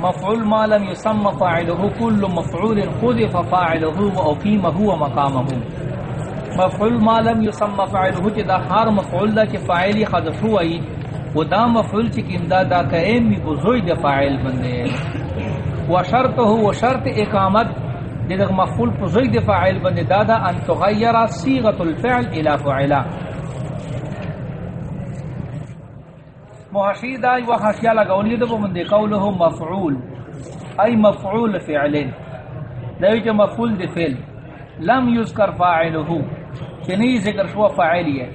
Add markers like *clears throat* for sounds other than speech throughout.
مفعول ما لم يسمى فاعله، كل مفعول خذف فاعله واقيم هو مقامه مفعول ما لم يسمى فاعله چې دا هر مفعول دا چې فاعل حذف وای و دا مفعول چې کیندا دا قائم می بزوی د فاعل باندې و شرطه و شرط اقامت دغه مفعول بزوی د فاعل باندې دا دا ان تغیر صيغه الفعل الى فعلا محشید ای و حاشیہ لگاولی دو بمندی قوله مفعول. ای مفعول فعل دوی چا مفعول دی فعل. لم یذکر فاعله چنی ذکر شو فاعلی ہے.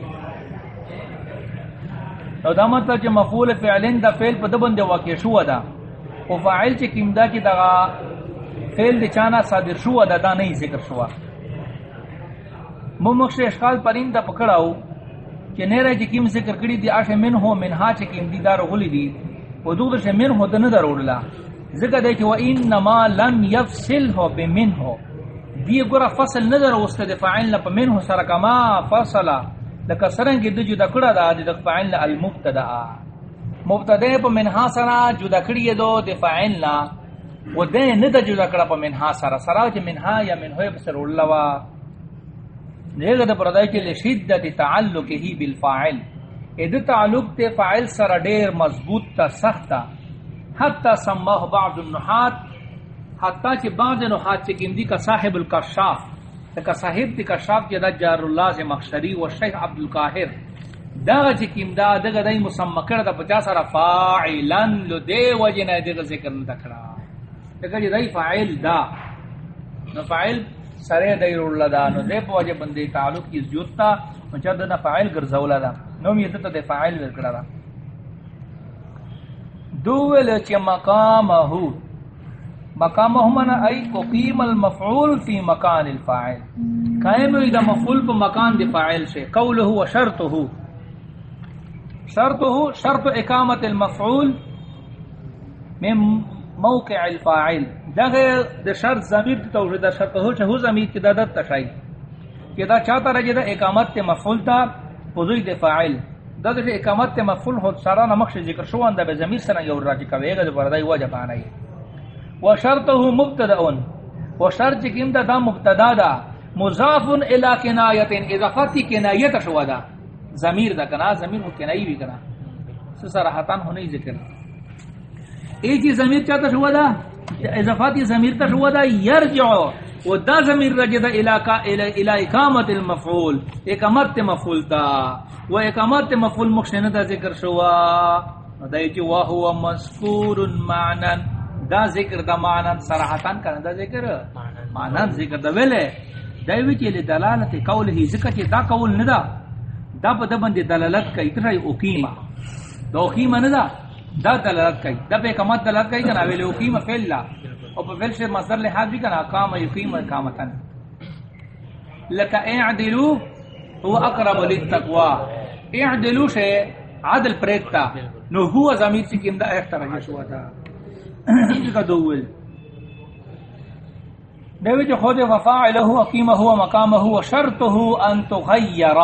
او دا مطلب چا مفعول فعلین دا فعل پا دبند واقع شو دا. او فاعل چا کم دا کی دا فعل دی چانا صادر شو دا دا نہیں ذکر شو. ممکش اشکال پرین دا پکڑاو. کہ نیرہ جی کیم ذکر کری دی آش من ہو، من ہا چی کیم دی دار غلی دی، و دو در من ہو دن در اوڑلا۔ ذکر دے کہ و انما لم یفصل ہو بی من ہو دی گورا فصل ندر وست دی فاعل لپا من ہو سرکما فصلا لکا سرنگی دو جو دکڑا دا، دی دک فاعل المبتدا۔ مبتدا پا من ہا سرا جو دکڑی دو، دی فاعل لا و دے ندر جو دکڑا پا من ہا سرا سرا چی من ہا یا من ہوئے بسر اوڑلا دیگر دا پردائی کے لشدت تعلق ہی بالفاعل اید تعلق تے فاعل سر دیر مضبوط تا سختا حتی سماہ بعض النحات حتی چی بعض نحات چی کندی کا صاحب الکشاف کا صاحب تی کشاف کی دا جار اللہ سے مخشری و شیخ عبدالقاہر دا چی کمدا دا دای مسمکر دا پچا سر فاعلن لو دے وجنا دیگر ذکر ندکڑا دا جی دای فاعل دا نو فاعل سرے دیر اللہ دا نو دے پوجہ بندے تعلق کی زیوتا مچا دا فاعل گرزولا دا. نو می دتا دے فاعل ورکڑا دا. دوول چی مقامہو. مقامہو منا ای قیم المفعول فی مکان الفاعل. قائم دا مفعول پا مکان دی فاعل سے. قولہو و شرطہو. شرطہو، شرط اقامت المفعول. من موقع الفاعل. دغه د شرط ضمیر ته توجه د شرط هو چې هو ضمیر کې د د تشای کې دا چاته راځي د اقامت ته مفعول تا پوزوی د فاعل. د د اقامت ته مفعول هو سره نه مخ ذکر شو اند به ضمیر سره یو راځي کوي؟ د پردای وجه باندې. و شرطه مبتدا و شرط کې د دا مبتدا دا مضاف الى کنایه اضافه کنایه شو دا ضمیر دا کنا ضمیر مو کنایي وی کنا صراحتن هونه ذکر. ایک ضمیر چاہتا شو دا؟ اضافاتی ضمیر تا شو دا؟ یرجع و دا ضمیر رجع دا الى اقامت المفعول. اقامت مفعول تا. و اقامت مفعول مخشن دا ذکر شو دا ایچی وہو مذکور معنن. دا ذکر دا معنن صراحتان کرن دا ذکر؟ معنن. ذکر دا ویلے. دا ایچی لی دلالت قول ہی ذکر چی دا قول ندا. دا پا دا بند دلالت کا اتنا اقیمہ دا اقیمہ ندا. دا دلالت کئی، دا پہ اقامت دلالت کئی کنا، ویلے اقیم فیل لا. او پہ فیل سے مصدر لحاظ بھی کنا، اقام یقیم اقامتا. لکا اعدلو هو اقرب للتقوى اعدلو سے عدل پریکتا. نو هو ضمیر چکیم دا احتراج شوا دا. کا دول دوی جو خود وفاعله اقیمه هو مقامه هو شرطه ان تغیر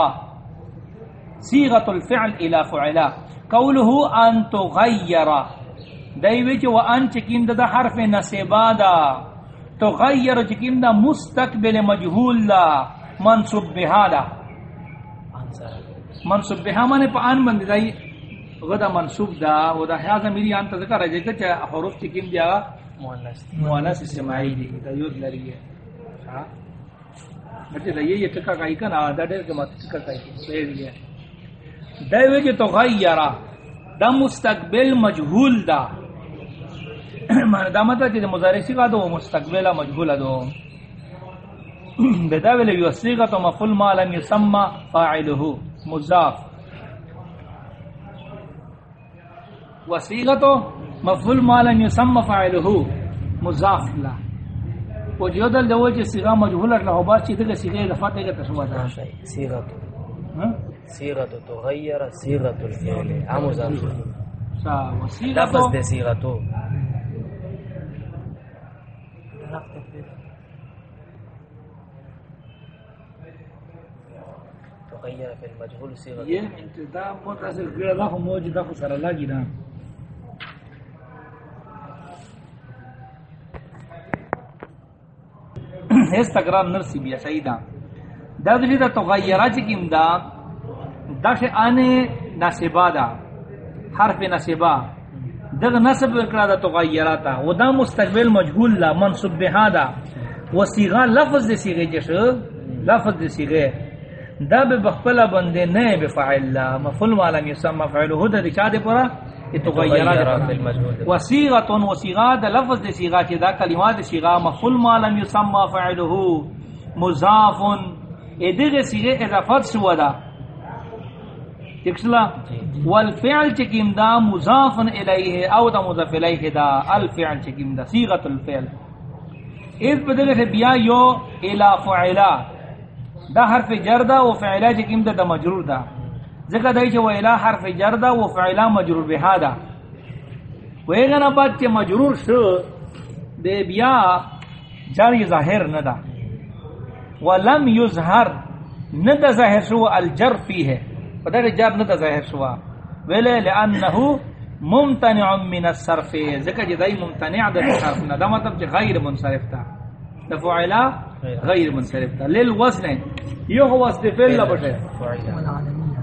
صيغه الفعل الى فعلا. قوله ان تغیر دیوی چ وان چکیم دا حرف نصبا دا تغیر چکیم دا مستقبل مجهول دا منصوب بها دا. منصوب بها معنی پا ان بند دای غدا منصوب دا و دا حیاز میری ان تذکر ہے کہ حروف چکیم دیا مؤنث. مؤنث سماعی دی دا لری ہے ہاں بچے یہ ٹکا کائی کنا دا ڈر کے مت ٹکا کائی ہے دیوی جو تغیرہ دا مستقبل مجهول دا. *clears throat* دا مطلب چې مضارع سی دو مستقبل مجهول دو بدا ویل یو صيغه مفعول ما لم يسمى فاعله مضاف. وصيغه مفعول ما لم يسمى فاعله مضاف لا او جو دل دو چې صيغه مجهول له هو با چې دغه صيغه د فاتحه کې تشوا ده. صيغه صيغه تغير صيغه عمو عموز لفظ دي صيغته تغير في المجهول صيغه یہ انتظام متصل غیر له موجوده فسر لاگینا هیڅ تکرار نرسی بیا سیدا دا دلیدہ دې تغیرات کې دا شے آنے ناسبا دا حرف ناسبا دغ نصب کرا دا تغیرہ تا۔ و دا مستقبل مجهول لا منصب بها دا۔ و سیغا لفظ دے سیغے جش لفظ دے سیغے دا بے بخپلا بندے نئے بفعل لا۔ مفعول معلوم یسمى دی چا دے پورا؟ المجهول۔ و سیغا دا لفظ دے سیغا چی دا کلمات دے سیغا مفعول معلوم یسمى فعله مضاف دیغ سیغے اضافت شو دا۔ تکسلا والفعل چکیم دا مضاف الیہ او دا مضاف الیہ دا الفعل چکیم دا سیغت الفعل۔ اس بدل سے بیا یو الا فعلا۔ دا حرف جر دا و فعلا چکیم دا دا مجرور دا۔ ذکر دای چې و الا حرف جر دا و فعلا مجرور بها دا۔ و ایغنا بعد چې مجرور شو دے بیا جر ظاہر ندا ولم یظهر ندا ظاہر شو الجر فیه پتہ جر ندا ظاہر شو ویلے لانه ممتنع من الصرف۔ ذکر جدائی ممتنع دا صرف ندا مطلب چې غیر منصرف تا۔ دفعلا غیر منصرف تا۔ للوزن یو هو وصف فعل لبشه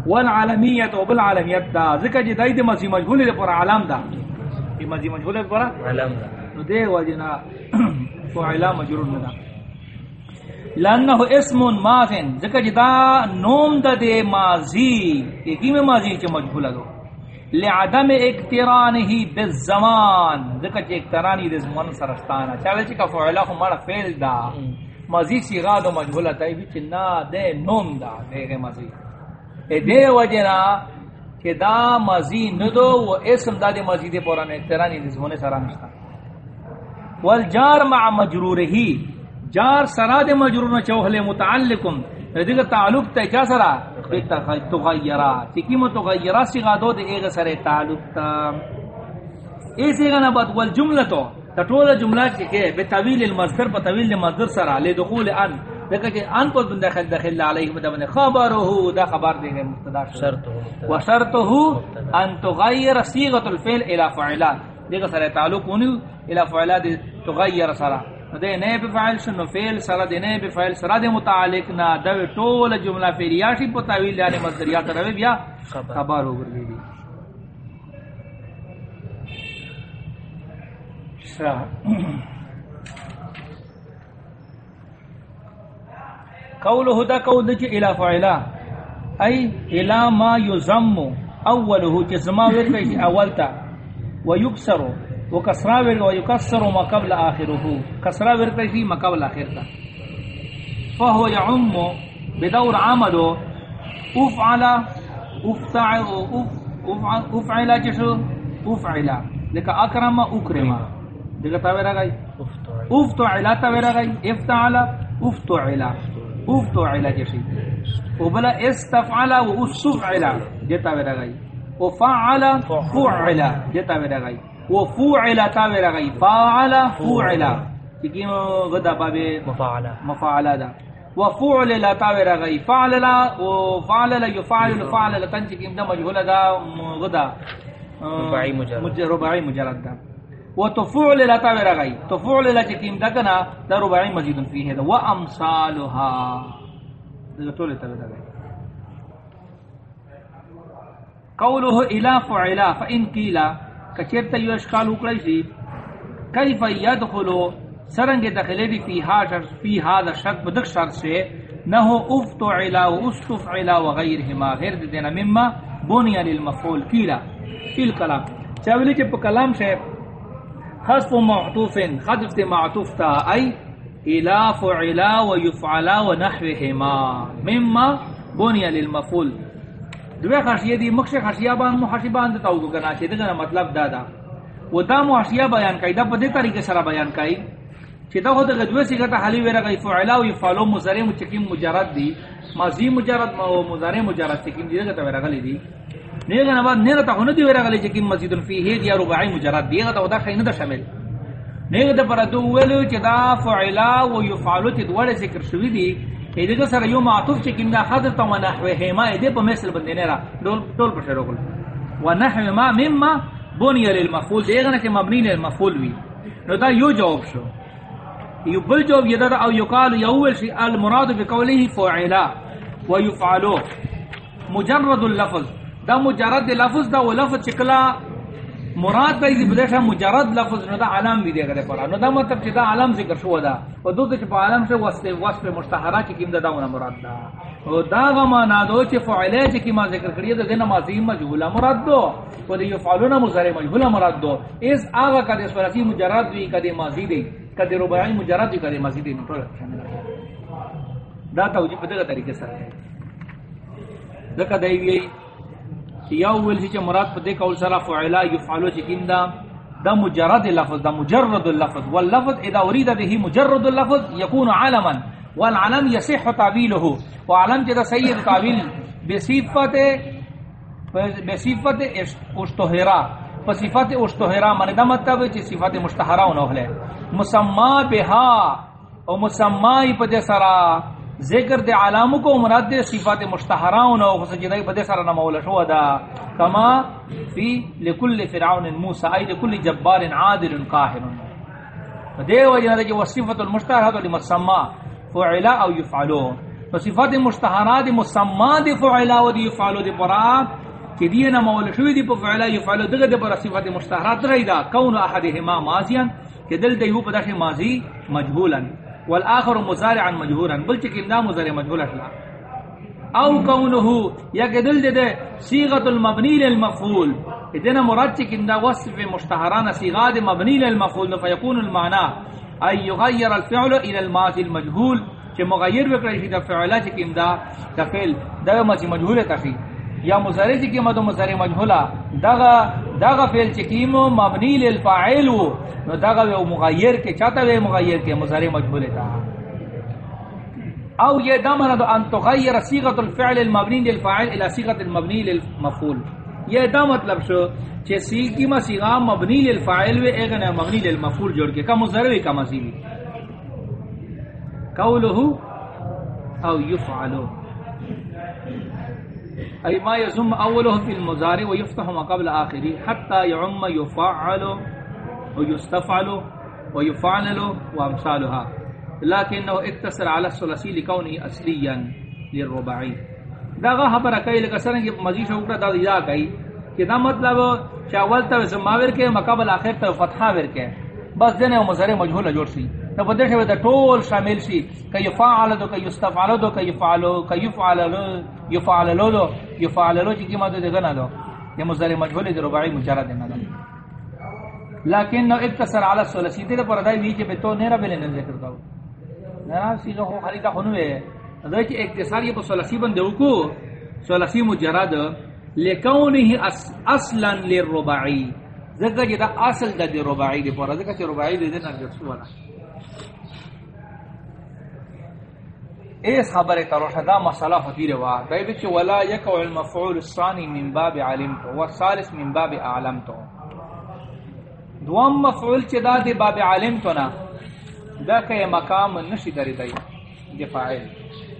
والعالمیت و بالعالمیت دا۔ ذکر جدائی دے مزی مجهول پر عالم دا۔ یہ مزی مجهول پر علم دا۔ نو دے وجنا *clears throat* فعلا مجرور ندا لانه اسم ماضن ذکر جدا نوم دا دے ماضی یکی میں ماضی چ مجهول دو لعدم اقترانه بالزمان ذکر چ اقترانی دے زمان سرستانا چاوے چ کا فعلا ہو مڑا فعل دا۔ ماضی صیغہ دو مجهول تا بھی چنا دے نوم دا، دے ماضی۔ اے دے وجنا کہ دا ماضی ندو و اسم دا دے ماضی دے پورا اقترانی دے زمان سرانشتا والجار مع مجروره جار سرا دے مجرور نہ چوہلے متعلقم. ردیگا تعلق تے کیا سرا؟ تغیرا. تکی متغیرا سیغا دو دے ایغا سرے تعلق تا. ایسی گا نبات والجملہ تو. تطول جملہ کے بے طویل المصدر پا طویل المصدر سرا. لے دخول ان. دیکھا کہ ان پر بن داخل داخل علیہ مدبن خبرہو. دا خبر دے مقتدا شرط ہو وشرطه ان تغیر صيغه الفعل الى فعلا دیگه سره تعلق ونی الى فعلا دی تغیر سره دے نئے بفعل شنو فعل سره دے نئے بفعل سره دے متعلق نہ دو ټول جملہ فعلیاتی په تعویل یعنی مصدریات روی بیا خبر. خبر وګرځي قوله دا قول دچ الى فعلا ای الى ما یزم اوله چې زما ورته اولتا ويكسر وہ وكسرا ور ويكسر ما قبل اخره كسرا ورته شي ما قبل اخرته فهو يعم بدور عمله. افعل افتعل افعل افعل جشو، افعل. لك اكرم اكرم دغه تا ورا گئی افتعل تا ورا گئی افتعل افتعل. افتعل جشي. وبلا استفعل واستفعل جتا ورا گئی وفعل، فعل. جتا ورا گئی وفعل تا ورا گئی فعل فعل. کہ غدا مفعل. دا. وفعل لا فعل لا وفعل لا يفعل فعل لا دا مجهول دا غدا. رباعی مجرد. رباعی مجرد دا. لا تفعل لا دا كنا دا رباعی دا. وامثالها دا طول قوله الى فعلا فان قيل كچرت يو اشكال وکړی شي، کیف يدخل سرنگ دخلے دی فی ها ہا فی هذا شرط بدک شرط سے نہ ہو افتعلا و استفعلا و غیرهما. غیر دینا مما بنی للمفعول. کیلا فی الکلام چاولی چ کلام سے حذف معطوف، حذف تے معطوف تا ای الى فعلا و يفعلا و نحوهما. مما بنی للمفعول. دوے خاصیت دی مخش خاصیہ بان محاسبان دتا وگو کنا چے دغه مطلب دادا و دا محاسیہ بیان کای دا پدے طریقے سره بیان کای چې دا خود غدوه سیګه ته حلی ورغه فعلا او فعلو مضارع مچکیم مجرد دی. ماضی مجرد ما او مضارع مجرد چکیم دی، دغه ته ورغه دی. نه نه بعد نه ته نه دی ورغه چکیم مزید فیه دی رباعی مجرد دی ته دا خینه ده شامل. نه ده پر دو ویلو چې دا فعلا او یفعلو ته دوړه ذکر شوی دی. دغه سره یو معطوف چکیم دا حذف تو نحوه ما دې په مثل باندې نه را ټول ټول په شروع کول ونحو ما مما بني للمفعول. دغه نه چې مبني للمفعول وی. نو دا یو جواب شو. یبل جو یدد او یقال یول شی المراد بقوله فعلا ويفعلو مجرد اللفظ. دا مجرد لفظ دا ولفظ چکلا مراد دای دی بدیشا مجرد لفظ نو دا علم بھی دے گا دے پرا نو دا مطلب چی دا علم ذکر شو دا. و دو دا چی پا علم سے وصف وصف مشتحرہ چی کم دا دا مراد دا. و دا غما نادو چی فعلے چی کما ذکر کریے دا دینا ماضی مجھولا مراد دو. و دا یفعلونا مزار مجھولا مراد دو. اس آغا کدے سولاسی مجرد وی کدے ماضی دے کدے ربعی مجرد وی کدے ماضی دے نو ٹولا شامل دا توجیب بدگا طریقے سر ہے دکا دیوی یا اول چې مراد په دې کول سره فعلا يفعلوا چې کیندا دا مجرد لفظ، دا مجرد اللفظ واللفظ اذا اريد به مجرد اللفظ يكون علما، والعلم يصح تعبيله وعلم جدا سيد تعبيل بصفته بصفت اشتهرا بصفت اشتهرا من دا مطلب چې صفات مشتهرا نه هله مسما بها او مسمای په دې سره ذکر دے علاموں کو، مراد دے صفات مشتہراؤن او سجدائی بدے سارا نمولا شو دا. کما فی لکل فرعون موسیٰ، ای لکل جبار عادل قاہر. دے وجہ دے جو صفت المشتہرات و لمسمع فعلا او یفعلو. صفات مشتہرات مسمع دے فعلا و دی یفعلو دے پرا کہ دی نمولا شو دی فعلا یفعلو دے دے پرا صفات مشتہرات رہی دا. کون احدہما ماضیان کہ دل دے یو پداش ماضی مجھولا والآخر مزارعا مجهورا بل چکم دا مزارع مجهول اشلا او کونه یا دل دے صيغه المبني للمفعول. اذن مراد چکم دا وصف مشتهران صيغه مبني للمفعول فيكون المعنى اي يغير الفعل الى الماضي المجهول. کہ مغیر وکړی شي دا فعلا چکم دا دا فعل، دا ماضی مجهول تفی یا مضارع کی مدو مضارع مجهولا دغه دغه فعل چکیم مبنی للفاعل نو دغه و مغیر کے چاہتا ہے مغیر کے مضارع مجهول تا او یہ دمر ان تغیر صيغه الفعل المبني للفاعل الى صيغه المبني للمفعول. یہ دا مطلب شو کہ صيغه ما صيغه مبني للفاعل و ایک نہ مبني للمفعول جوڑ کے کا مضارع کا ماضی قوله او يفعلوا اي ما يزم اوله في المضارع ويفتح ما قبل اخره حتى يعم يفعل ويستفعل ويفعل وامثالها لكنه اتصل على الثلاثي لكونه اصليا للرباعي. دا خبر کئی لگا سرن کی مزید شوکڑا دا دا کئی کہ دا مطلب چاول تا زماور کے مقابل آخر تا فتحہ ور کے. بس دینے و مظہر مجھول جوڑ سی. نو بدے شوی دا ٹول شامل سی کہ یفعل دو کہ یستفعل دو کہ یفعلو کہ یفعلو یفعلو دو یفعلو چی کی مدد گنا دو. یہ مظہر مجھول دی، رباعی مجرد دینا دو. لیکن نو اتصر علی الثلاثی دے پر دای وی کہ تو نیرا بلے نے ذکر کرو نا سیدھا ہو خریدا خنوے دا کہ اختصار یہ ثلاثی بندے کو ثلاثی مجرد. لکونه اصلا للرباعی. زکہ جدا اصل دا دی رباعی دی پر زکہ چ رباعی دی نہ جسو والا اس خبر کرو شدا مسئلہ فتی روا دای وچ ولا یکو المفعول الثانی من باب علمت والثالث من باب اعلمت دوام مفعول چ دا دی باب علمت نا، دا کہ مقام نشی دری دی دی فاعل۔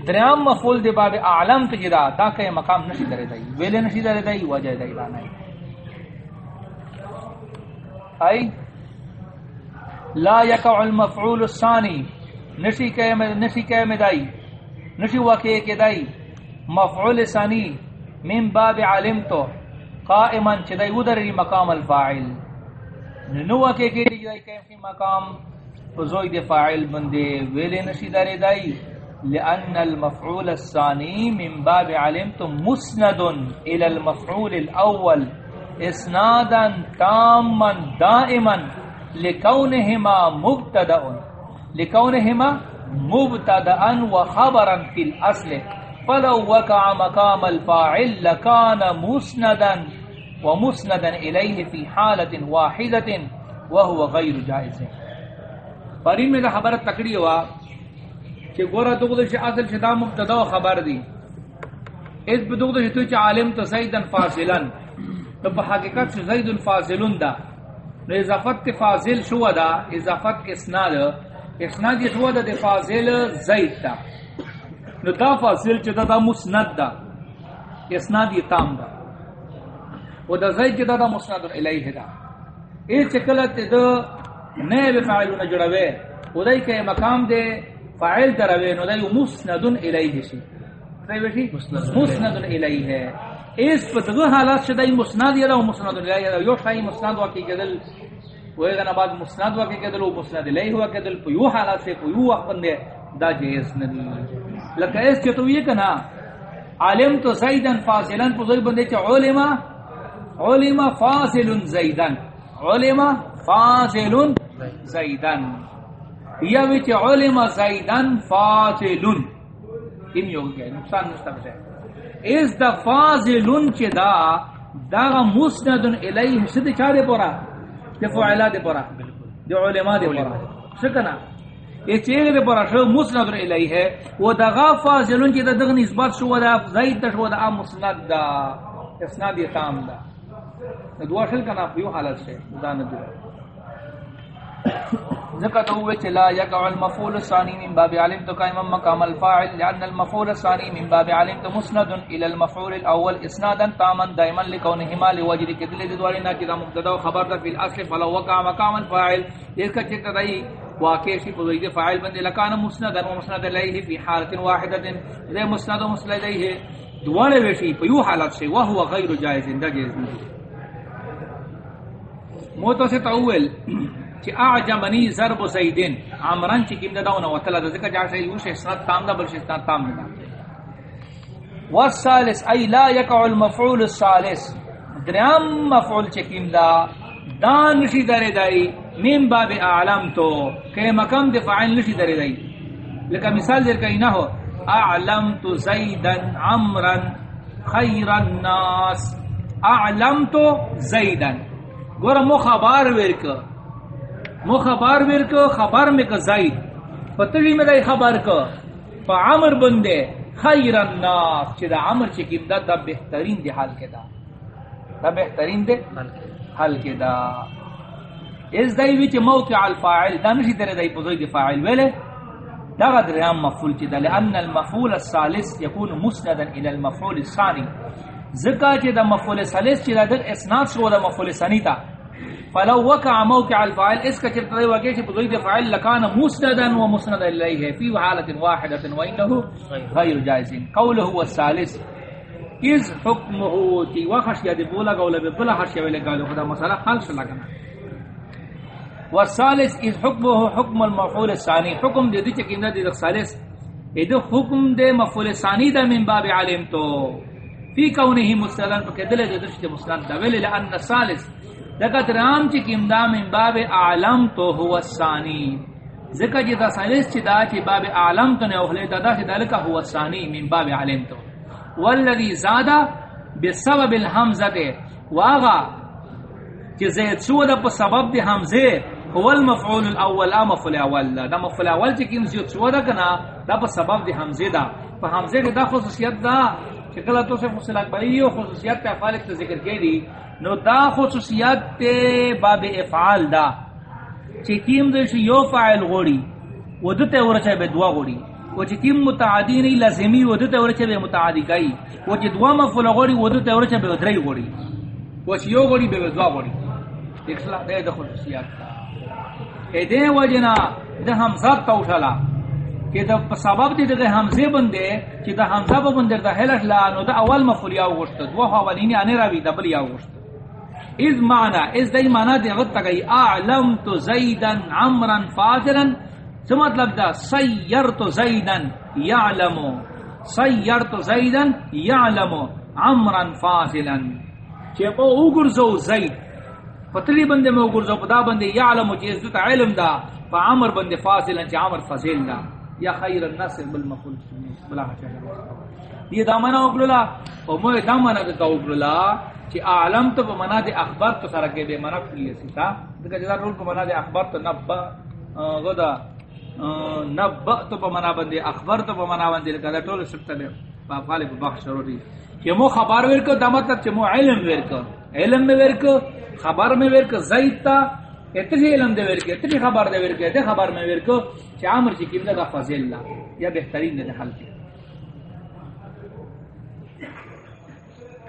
درام مفعول دی باب اعلمت جدا دا کہ مقام نشی دری دی۔ ویلے نشی دری دی، وجہ دی لا نہیں ای، لا یکو المفعول الثانی، نشی کہ نشی کہ مدائی نشی واقع کے مفعول ثانی من باب علمتو قائما چدائی ادری مقام الفاعل۔ نو واقع کے دائی کیفی مقام فزوئی دے فاعل بندے ویلے نشی دارے دائی۔ لأن المفعول الثاني من باب علمت مسند إلى المفعول الأول اسنادا تاما دائما لكونهما مبتدأ لكونهما مبتدا وخبرا في الاصل. فلو وقع مقام الفاعل لكان مسندا ومسندا اليه في حاله واحده وهو غير جائز. فرین میں خبر تکڑی ہوا کہ گورا دغد سے اصل شدا مبتدا و خبر دی. اس بدغد سے تو عالم تو زیدن فاصلا تو بحقیقت سے زید فاصلن دا. اضافت فاضل شو دا، اضافت اسناد اسناد یہ ہوا دا فاضل زید دا نو دا فاضل چدا دا مسند دا اسناد یہ تام دا و دا زید چدا دا مسند الیہ دا اے چکلت دا نئے بفعلون جڑوے ودای کہ مقام دے فاعل دروے نو دای مسند الیہ شی صحیح وشی مسند ہے اس پتگو حالات شدای مسند یا مسند الیہ یو شای مسند واقعی گدل ویگنا بعد مسند واقعی گدل و مسند الیہ ہوا گدل پیو حالات سے پیو وقت بندے، دا جیز ندی لکہ اس کے تو یہ کنا عالم تو زیدن فاصلن پزوی بندے چا علماء علماء فاصل زیدن علماء فاصل زیدن یا وچ علماء زیدن فاصل کم یو گیا نقصان نشتا بشے اس دا فاصلن چی دا دا مسندن الیہ شد چارے پورا۔ دے فعلا دے پورا دے علماء دے پورا شکنا یہ چیرے دے پورا شو مسند الیہ ہے وہ دا غافا زلون کی دغ نسبت شو دا زید شو دا مسند دا اسناد تام دا دعا شل کنا پیو حالت سے دا ندو ذکر تو ہوئے چلا یقع المفعول الثانی من باب علم تو قائم مقام الفاعل لان المفعول الثانی من باب علم تو مسند الى المفعول الاول اسنادا تاما دائما لكونهما لوجد كدل دوارنا كذا مبتدا وخبر في الاصل فلو وقع مقام الفاعل۔ اس کا چت دئی واقع شی بوئی فاعل بندے لکان مسند و مسند الیہ فی حالت واحدۃ ذی مسند و مسند الیہ دوارے ویشی پیو حالت سے وهو غیر جائز، اندہ جائز موتو سے تاول چی اعجمنی ضرب سیدین عمران چی کم داو نو. وطلا دا ذکر جاکر یوش اسناد تام دا بلش اسناد تام دا. والثالث، ای لا یکع المفعول الثالث. درام مفعول چی کم دا، دان نشی در دائی من باب اعلم تو، کہ مقام دفاعین نشی در دائی. لکہ مثال در کئی نہ ہو، اعلمت زیدن عمران خیر الناس. اعلمت زیدن گورا مو خبار ورک مو خبار ورک خبر میں کا زید پتری میں دای خبر کا پا عمر بندے خیر الناس. چی دا عمر چی کم دا دا بہترین دی حال کے دا. دا بہترین دے حال کے دا. اس دای وچ موقع الفاعل دا نشی ترے دای پزوی دی فاعل ویلے. دا غدر ہم مفعول چی دا لأن المفعول الثالث يكون مسندا الى المفعول الثاني ذکا چی دا مفعول ثالث چی دا در اسناد شو دا مفعول ثانی تا. فلو وقع موقع الفاعل، اس کا چرتا دے واقع چی بزوی دی فاعل لکان مسندا و مسند الیہ فی حالت واحدة و انہو غیر جائزین۔ قوله هو الثالث۔ از حکمه چی وخش یا دی بولا گولا بی بلا حرش ویلے گالو خدا مسئلہ حل شلا کنا والثالث از حکمه حکم المفعول الثانی۔ حکم دی دی چکیم دا دی دی ثالث ایدو حکم دے مفعول ثانی دا من باب علم تو۔ فی کونه مستلن پا کدل دی درشت مسلم دا. ویلی لأن الثالث لکت رام چکیم دا من باب علم تو هو الثانی ذکر جی دا ثالث چی دا چی باب علم تو نے اخلی دا دا چی دا لکا هو الثانی من باب علم تو. والذی زادا بسبب الحمزه واغا کہ زید شو دا په سبب دی حمزه هو المفعول الاول ام مفعول اول دا. مفعول اول چې کیم زید شو دا کنا، دا په سبب دی حمزه دا. په حمزه کې دا خصوصیت دا چې کله تو سے فصل اکبری او خصوصیت په افعال ته ذکر کړي نو دا خصوصیت ته باب افعال دا چې کیم دې یو فاعل غوړي ودته ورچه به دوا غوړي و چې کیم متعدی نه لازمی ودته ورچه به متعدی کوي و چې دوا مفعول غوړي ودته ورچه به درې غوړي و چې یو غوړي به دوا غوړي اصلاح دے د خصوصیات تا اے دے وجنا د حمزہ توشلا کہ د سبب دے د حمزہ بندے کہ د حمزہ بندے د ہلش لا، نو د اول مفعول یا وشت دو حوالین ان راوی د بل یا وشت اذ معنی، اذ دای معنی دے غت گئی، اعلمت زیدا عمرا فاضلا څه مطلب دا سیرت زیدا یعلم، سیرت زیدا یعلم عمرا فاضلا. چې او وګرځو زید پتلی بندے میں گرزو پدا بندے یعلم چیز دوتا علم دا فا عمر بندے فاصل انچہ عمر فضیل دا. یا خیر الناس بالمفول بلا حچا یہ دامنا اگلولا او موی دامنا دتا اگلولا چی اعلم تو بمنا دے اخبار تو سرکے بے منا کلی سیتا دکا جدا رول بمنا دے اخبار تو نبا. غدا نبا تو بمنا بندے اخبار تو بمنا بندے لکا. دا طول سکتا دے. فالے بخش شروعی کہ مو خبار ورکو دامتا چی مو علم ورکو علم میں ورکو خبر میں ورک زید تا. اتنی علم دے ورک اتنی خبر دے ورک تے خبر میں ورک چ عامر کی کیم دا فضیل اللہ یا بہترین دے حل کی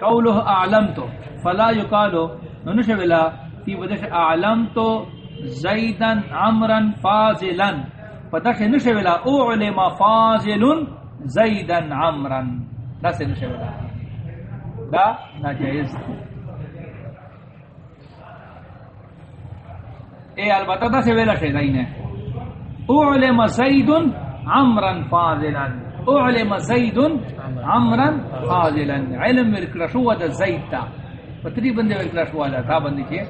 قوله اعلم تو فلا يقال ننش ولا في وجه اعلم تو زیدن عمرن فازلن پتاش نشے ویلا، اعلم فازلن زیدن عمرن دا سے نشے ویلا. دا ناجائز. اے البتہ دا سے ویلا شے دائنے اعلم زیدن عمرن فازلن اعلم زیدن عمرن فازلن علم مرکرشو دا زید تا پتری بندے مرکرشو دا، تا بندی چھے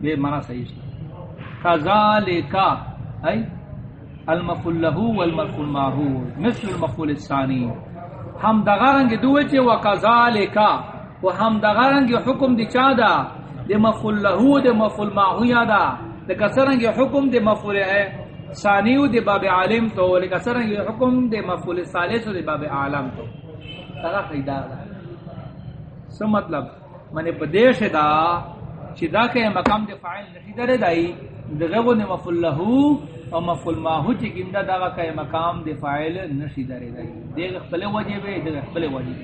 بے معنی صحیح شی کذالکا ای، المفعول له والمفعول معه مثل المفعول الثاني ہم دغارنگ دوے چے وکذالکا و ہم دغارنگ حکم دی چا دا؟ دی مفعول له، دی مفعول معه یادا دی کسرنگ حکم دی مفعول ہے ثانی باب عالم تو ولی کسرنگ حکم دی مفعول ثالث دی باب عالم تو۔ تغا قیدا دا۔ سو مطلب منی بدیش دا چی دا کہ مقام دے فاعل نشی دے دائی دغه نے مفعول له او مفعول ما هو چې ګنده دا کا مقام د فاعل نشي درې دی دغه خپل واجب دی دغه خپل واجب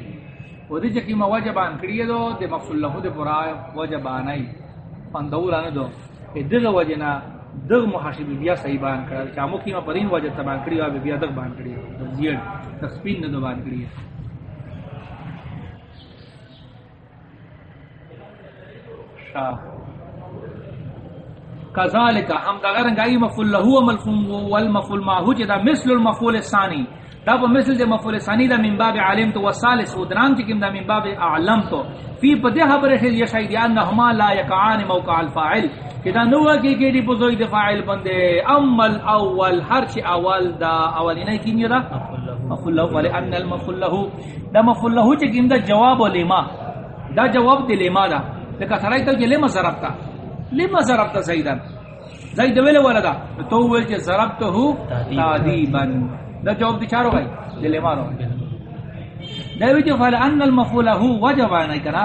او دې چې کی ما واجبان کړی دو د مفعول له د پورا واجبان نه پندور نه دو۔ دغه وجنا دغه محاسب بیا صحیح بیان کړل چې مو کی ما پرین واجب تبان کړی، او بیا دغه بیان کړی. د زیړ تسبین نه بیان کړی. کذالک ہم دا غرن گئی مفعول له و مفعول والمفعول ما هو جدا مثل المفعول الثاني دا په مثل د مفعول ثانی دا من باب علم تو وصالح و درام چې کوم دا من باب اعلم تو فی پدې خبره شی یا شاید انهما لا يقعان موقع الفاعل کدا نو کې کې دی په زوی د فاعل باندې اما الاول هر چې اول دا اولینه کینی دا مفعول له ول ان المفعول له دا مفعول له چې کوم دا جواب لما دا جواب دی لما دا لکه سره ته لما ضربتا لما ضربت زیدن زید ویل ولدا تو ویل چې ضربته تعذيبا دا جواب دی چارو بھائی دل مارو دا وی چې فل ان المفعول هو وجب نه کنا؟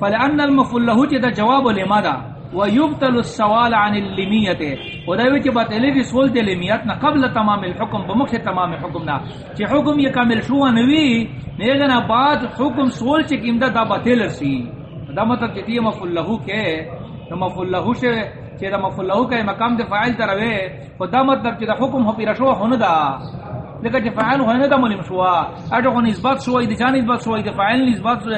فل ان المفعول له چې دا جواب لما دا ويبطل السوال عن اللميه و دا وی چې باطل دی سوال دی لمیت نه قبل تمام الحكم بمخ تمام حکم نه چې حکم یہ کامل شو نه وی نه بعد حکم سوال چې کیمدا دا دا باطل سی. دا مطلب چې دی مفعول له کې نو مفعول له شه چې دا مفعول له کې مقام د فاعل تروي خو دا مطلب چې دا حکم هو پیرا شو هونه دا. لکه چې فاعل هونه دا ملم شو اته کو نسبت شو د جان نسبت شو د فاعل نسبت شو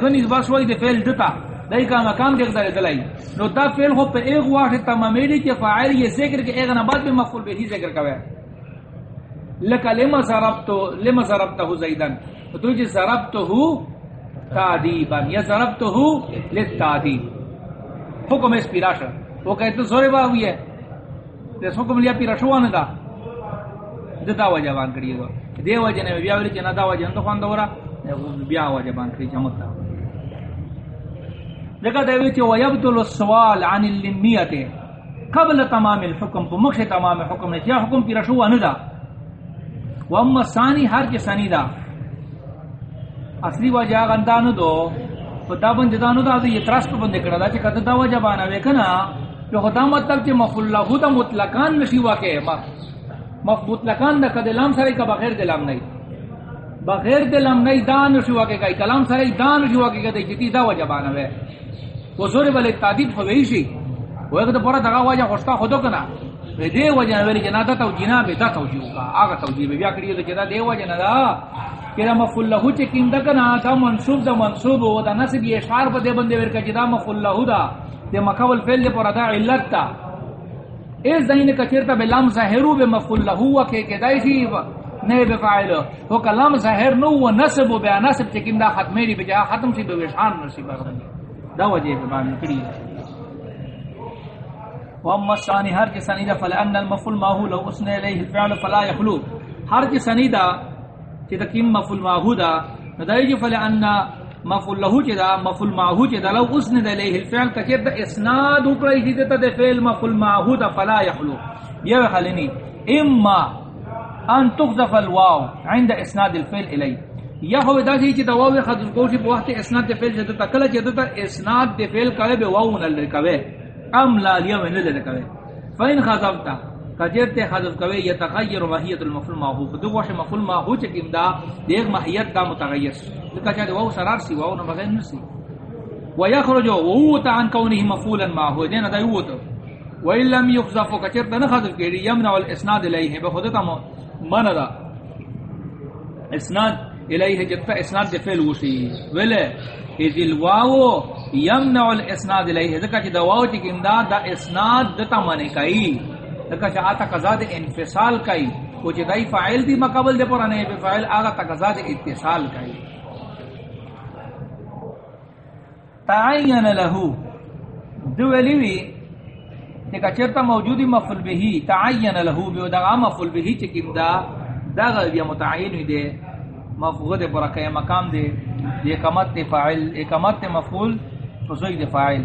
غ نسبت شو د فعل دتا دای کا مقام کې دا دلای نو دا فعل هو په ایک واحد تمامې دي چې فاعل یې ذکر کې ایک نه بعد به مفعول به ذکر کوي لکه لما ضربته لما ضربته زیدن. تو چې ضربته تعذيبا یا ضربته للتعذيب حکم اس پیراش وہ کہتے زورے با ہوئی ہے۔ اس حکم لیا پیراشو آنے دا۔ دتا وجہ بان کریے گا دے وجہ نے بیا ولی چنا دا وجہ اندو خوان دورا بیا وجہ بان کری چمتا جگہ دے وی چ ویبتل السوال عن اللمیت قبل تمام الحکم په مخ تمام حکم نے کیا حکم پیراشو آنے دا۔ واما ثانی ہر کے ثانی دا۔ اصلی وجہ غندانو دو۔ خدا بند دانو دا یہ ترس په بند کړه، دا چې کته دا وجبانه وکنا جو خدا مطلب چې مفعول له دا مطلقاً نشي واکه ما مطلقاً دا کده لام سره کا بغیر د لام نه. بغیر د لام نه دا نشي واکه کای، کلام سره دا نشي واکه کده چې دا وجبانه و وزور بل تعدید خو وی شي. وګه ته پورا دغه وجه خوشتا خودو کنا دې وجه ویل جنا دا تو جنا به دا توجیه کا هغه توجیه بیا کړی چې دا دې وجه نه دا کدا مفعول له چې کیند کنا، دا منصوب دا منصوب، او دا نسب یې اشعار په دې باندې ورکړي چې جی، دا مفعول له دا د مکول فعل دې پر ادا علت تا۔ اس دین کثیرته بلام ظاهرو به مفعول له هو کې کدای شي نه به فاعل۔ او کلام ظاهر نو و نسب و بیان نسب چې کیند ختمه دی بجا ختم شي به اشعار نصیب دا وجه به باندې کړی واما الثاني هر کے سنیدہ فلان المفعول ما هو، لو اسن الیہ الفعل فلا يخلو ہر کے سنیدہ چې د کیم مفعول ماحودا ندایږي جی فل ان مفعول له چې دا، مفعول ماحود چې دا، لو اسند الیه الفعل کچې د اسناد وکړی چې ته د فعل مفعول ماحود فلا يخلو یو خلنی اما ان تخذف الواو عند اسناد الفعل الیه یا هو دا جی چې دا واو خذف کوشي په جی وخت اسناد د فعل چې ته کله چې ته اسناد د فعل کړه به واو نه لکوي ام لا اليوم نه لکوي فین خذفتا کجر تے حذف کوي يتغير ماهیت المفعول ما هو. دو واش مفعول ما هو چې کیندا دیغ ماهیت دا متغیر لکه چې وو سرار سی وو نه بغیر نسی ويخرج وو عن كونه مفعولا ما هو. دین دا یو تو وَإِن لَمْ يُخْزَفُ كَچِرْتَ نَخَذُ كِرِي يَمْنَعُ الْإِسْنَادِ إِلَيْهِ بخودتا من دا اسناد الیہ جتا اسناد دے فعل وشی. ویلے اذ الواو یمنع الاسناد الیہ ذکا چی دا واو چی کندا دا اسناد دتا منے کئی ذکا چی آتا قضا دے انفصال کئی وہ چی دائی فاعل دی مقابل دے پرانے بے فاعل آگا تا قضا اتصال کئی تعین لہو دو ولیوی کہ چرتا موجودی مفعول به تعین له بو مطلب دا مفعول به چ کیندا دا غیا متعین دے مفعول دے برکہ مقام دے یہ اقامت تے فاعل، اقامت تے مفعول فزوی دے فاعل.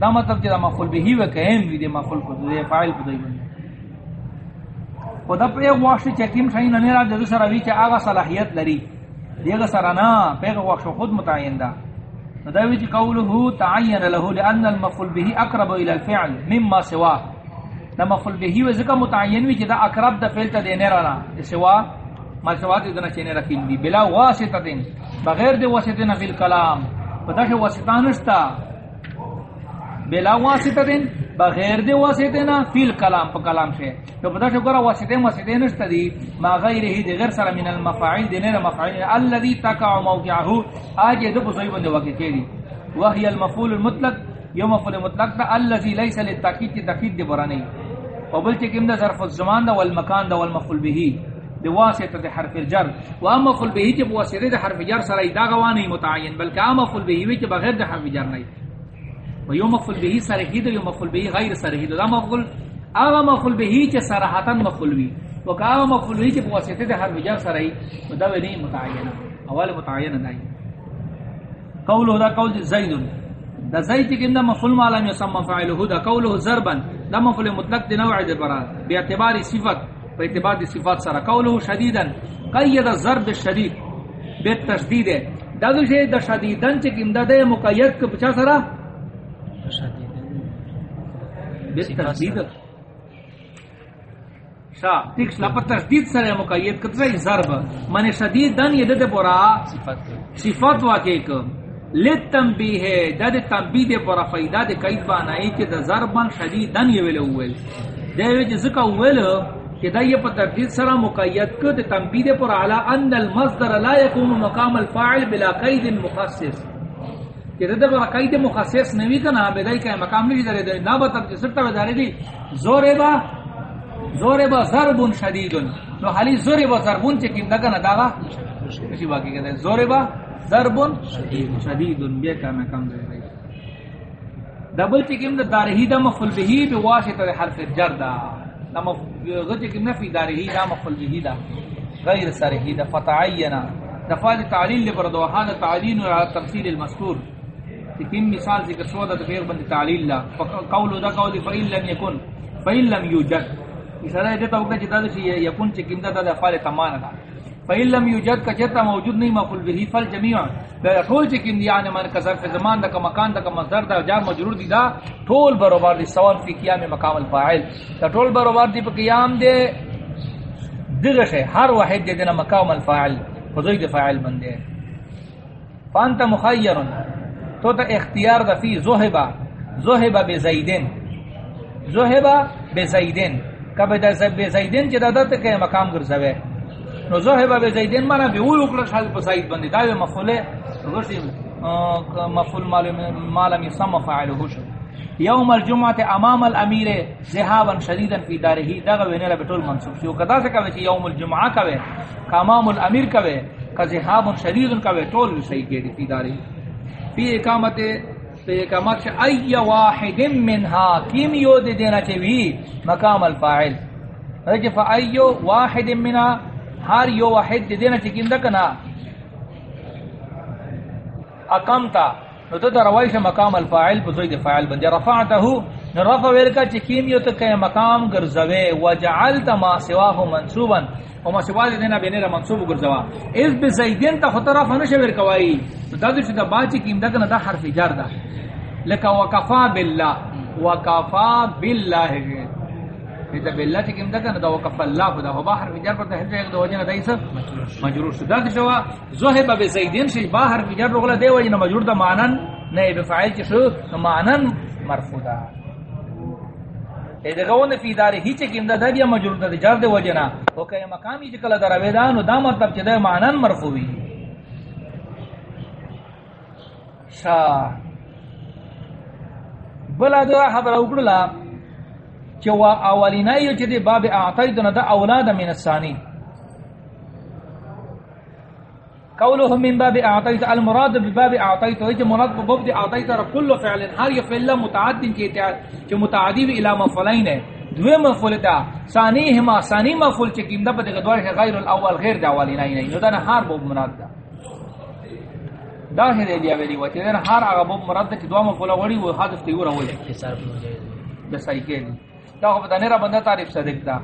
دا مطلب کہ مفعول به و کہم دے مفعول کو دے فاعل کو دے خدا پہ واش چکیم شاین نے را دے سره وی چ آغا صلاحیت لري. دیگه سره نا پیغه واش خود متعین دا ندوی چی قوله تعین له، لأن المفعول به اقرب الى الفعل مما سوا دا مفعول به و ذکر متعین وی چی دا اقرب دا فعل تا دینے رانا سوا ما سوا دی دنا چینے رکھیم دی بلا واسطہ دین. بغیر دی واسطہ فی الکلام. پتا شو واسطہ نشتا بلا واسطہ دین. بغیر دی واسطہ فی الکلام، پا کلام سے۔ تو پتا شو گرا واسطہ واسطہ نشتا دی، ما غیر ہی دی غیر سر من المفاعل دینے مفاعل الذي تقع موقعه آج دو بزوی بندے واقع کیلی وہی المفعول المطلق یو مفعول مطلق دا الذي ليس للتاکید تاکید دی برانی وبل چکم دا ظرف الزمان دا والمکان دا والمفعول به بواسطه حرف الجر۔ واما مفعول به چ بواسطه حرف جر سره دا غوانی متعین، بلکہ اما مفعول به وچ بغیر دا حرف جر نہیں۔ و یو مفعول به صریح دا یو مفعول به غیر سره صریح دا مفعول اغا مفعول به چ صراحتا مفعول وی و کا مفعول به چ بواسطه حرف جر سره ای دا ونی متعین اول متعین نہیں قوله دا قول زید دا زید کی اندہ مفعول ما لم يسمى فاعله دا قوله ضربا. دا مفعول مطلق دی، نوع دی برا. باعتبار صفت باعتبار دی صفات سرا قوله شدیدا. قید الضرب الشدید. بالتشدید دا دو شے دا شدیدن چ کیندا دے مقید کے بچا سرا بالتشدید شا مقید کتر ضرب من شدیدن یہ دے صفات تنبیہ کئی بانائی کہ دا ضربان شدیدن یہ ویلے اول دے وچ زکا اول کہ دا یہ پر تردید سرا مقید کو دے تنبیہ دے پر علا ان المصدر لا يكون مقام الفاعل بلا قید مخصص کہ دے پر قید مخصص نوی کنا بدائی کہ مقام نہیں دے دے نا بتا سرتا ودارے دی زورے با زورے با ضرب شدید نو حالی زورے با ضربون چکیم دا کنا داغا کسی باقی کہتے ہیں زورے با ضرب شدید بے کا میں کم دے رہی دبل چکم دا دارہی دا مفعول بہی بواسطہ حرف جر دا دا مفعول چکم نفی دارہی دا مفعول بہی دا غیر سرہی دا فتعینا دا فاد تعلیل لبر دا وحاد تعلین على تفسیر المذکور چکم مثال ذکر شو دا تفیر بند تعلیل لا. قول دا قول فإن لم يكن فإن لم يوجد اس طرح دیتا ہوگا جدا دا یکن چکم دا دا فال تمانا دا. فإن لم يوجد كجتا موجود نہیں مفعول به فالجميع ټول چې کیم یعنی من کا ظرف زمان دا کا مکان دا کا مصدر دا جار مجرور دی دا ټول برابر دی سوال فی قیام مقام الفاعل. دا ټول برابر دی په قیام دے دغه شی هر واحد دې نه مقام الفاعل. فزوی دی فاعل بندے. فانت مخیر تو ته اختیار دا فی ذهبا ذهبا بزیدن ذهبا بزیدن کبه دا بے زیدن چې دا دته کې مقام ګرځوي نو ذهب به زیدین معنی به وی وکړه شال په زید باندې دا مفعول غشي مفعول معلوم معلوم يسمى فاعله شو یوم الجمعه امام الامیر ذهابا شدیدا فی داره دا گوے وینه به ټول منصوب شو کدا څه کوي چې یوم الجمعه کوي امام الامیر کوي کا ذهاب شدید کوي ټول صحیح کېږي فی داره فی اقامت فی اقامت شا ای واحد منها کیم یو دے دینا چاہیے مقام الفاعل. رجف فایو واحد منها ہر یو واحد دے دینا چکیم دا اقامتا. نو تدر روائش مقام الفاعل بزوئی دے فاعل بندی رفعتہو نو رفع ویلکا چکیم یو تکے مقام گرزوے وجعلتا ما سواہو منصوبا. وما سوا دینا بینیرا منصوب گرزوا اس بزیدین تا خطر رفع نشو ورکوائی تو دادو چی دا با چکیم دا کنا دا حرف جر دا. لکا وکفا باللہ وکفا باللہ. ہے اذا بالله تكم دكن دا وقف الله بدا هو بحر في جر بده هجر دو وجنا دايس مجرور شد. شداد شوا ذهب بزيدين شي بحر في جر رغلا دي وجنا مجرور دا معنن نه بفاعل شو معنن مرفوع اے دغون فی دار ہی چکیم دا بیا مجرور دا جر دے وجنا او کہ مقامی جی چکل در ویدان دا مطلب چ دا معنن مرفوعی شا. بلا دا خبر اوکڑلا چ وا اولینای چ دی باب اعطیتنا د اولاد من الثانی. قولهم من باب اعطيت المراد بباب اعطيت وجه مراد بباب اعطيت كل فعل. هر يفعل متعد کے کہ متعدی الى مفعلین ہے دو مفعول تا ثانی ہما ثانی مفعول چکیم دا پتہ دوار ہے غیر الاول غیر دا والی نہیں نہیں دا ہر باب مراد دا. دا ہے دے لیا ویلی وچ دا ہر اگا باب مراد کہ دو مفعول وڑی وہ حذف تی ور ہوئے اختصار بھی ہو جائے دا کہ دا ہو بتا نیرا بندہ تعریف صدق دا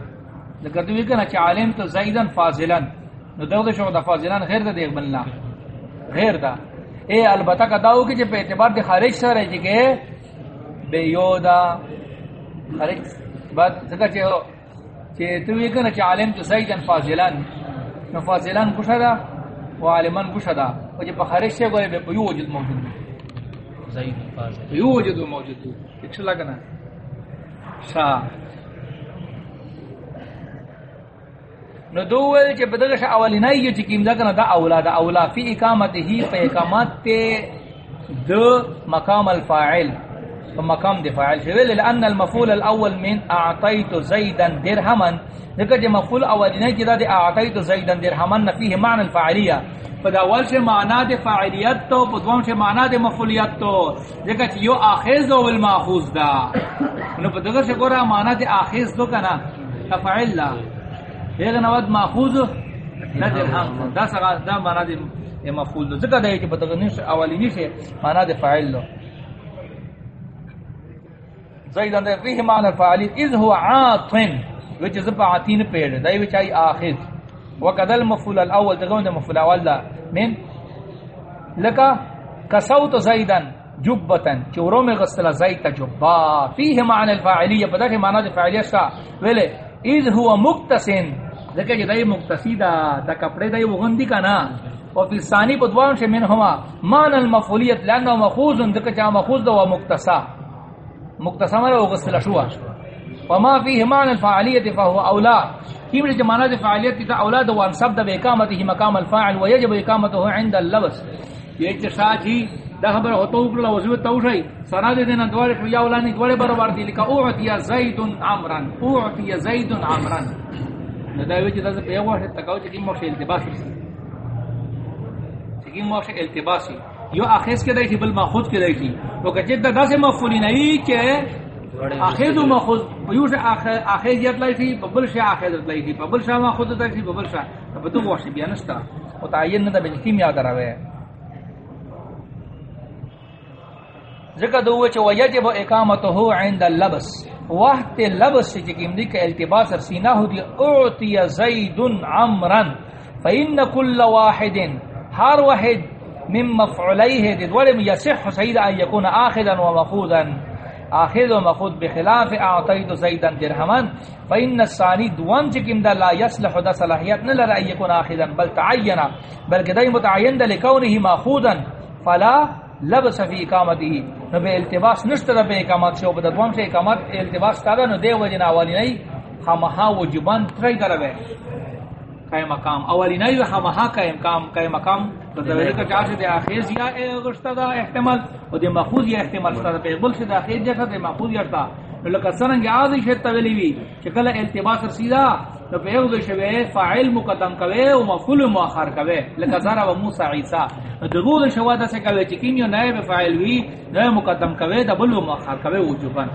تو یہ کہنا کہ عالم تو زیدن فاضلن نو دو شو دا فاضلان غیر دا دیکھ بنلا غیر دا. اے البتہ کا داو کی جب اعتبار دی خارج سر ہے جی کہ بے یو دا. خارج. بعد زکا چھے ہو. چھے تو یہ کہنا چھے عالم تو سیدن فاضلان. نو فاضلان کشا دا و عالمان کشا دا. و جب خارج سے گوئے بے پیو وجود موجود زید فاضل. وجود موجود ایک شلا کنا. شاہ. نو دوول چې بدغه ش اولینای یو چې کیم دا کنه دا اولاد اولا فی اقامته په اقامت ته د مقام الفاعل. په مقام د فاعل شویل لان المفعول الاول من اعطيت زيدا درهما. دغه چې مفعول اولینای چې دا د اعطيت زيدا درهما، نه فيه معنى الفاعليه په دا اول شه معنا د فاعلیت تو، په دوم شه معنا د مفعولیت تو. دغه چې یو اخذ او الماخوذ دا. نو په دغه شه ګوره معنا د اخذ دو کنه. فاعل لا ایک نواد ماخوذ نہ درہم دا سغا دا معنی دے مفعول دو ذکر دے کہ بتغنیش اولینی سے معنی دے فاعل لو زیدن دے فیہ معنی فاعل اذ هو عاطن وچ زبا عاطین پیڑ دای وچ ای اخذ وقد المفعول الاول دغون دے مفعول اول دا من؟ لکا کسوت زیدن جبتن چورو میں غسل زید جبا. فیہ معنی الفاعلیہ پتہ کہ معنی دے فاعلیہ شا ویلے اذ هو مقتسن ذکر کہ دای مقتصیدا دا دا کپڑے دای وغندی کنا او فی ثانی بدوان سے من ہوا مان المفعولیت لانه مخوذ ذکر چا مخوذ و مقتصا مقتصا مر او غسل شوا وما فيه معنى الفاعليه فهو اولى کیم نے معنی دے فاعلیت تا اولاد و ان سبد باقامته مقام الفاعل ويجب اقامته عند اللبس. یعنی یہ چشاجی دا خبر ہوتا اوپر وضو توشی سنا دے دینا دوارے شو یا اولانی دوارے برابر دی لکا اوعتی زید عمران اوعتی زید عمران نداوی چی تازه پیغوار شد تکاو چی کیم التباس التباسی چی کیم موش التباسی یو آخیز کے دائی بل ماخوض کے دائی تھی تو کچھ دا دا سے مفولی نہیں کہ آخیز و ماخوض بیوش آخیز یت لائی تھی ببل شاہ آخیز یت لائی تھی ببل شاہ ماخوض لائی تھی ببل شاہ بتو گوشی بیانستا و تعین ندا بجتیم یاد روے ذکر دو چ وجب اقامته عند اللبس. وقت لبس جکیم دی کہ التباس سینہ ہو دی، اعطی زید عمرا. فإن كل واحد ہر واحد من مفعولیه دی، ولم يصح سید ان يكون اخذا ومخوذا اخذ ومخوذ بخلاف اعطيت زيدا درهما فإن الثاني دوان جکیم دا لا يصلح دا صلاحیت نہ لرا ان يكون اخذا بل تعین. بلکہ دای متعین دا لکونه ماخوذا فلا لبس فی اقامتی نو بے التباس نشته به اقامت شو بده دوام سے اقامت. التباس تادا نو دے وجن اولی نه خامها وجبان ترائی در بے کئی مقام. اولی نه خامها کای مقام. کای مقام تو کا چاہ دے آخیز یا غشتہ دا احتمال. او دے مخوض یا احتمال ستا دا پیغبل سے دے آخیز جیسا دے مخوض یا تا لکہ سرنگ آدھی شد تولی وی چکل التباس رسیدا تو پیغ دو شوے فاعل مقدم کوے و مفعول مؤخر کوے لکہ ذرا و موسی عیسی. دغو دو شوا دا سے کوے چکیم یو نائب فاعل وی نائب مقدم کوے دا بل مؤخر کوے وجوبن